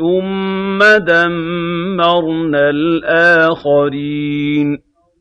ثُمَّ دَمَّرْنَا الْآخَرِينَ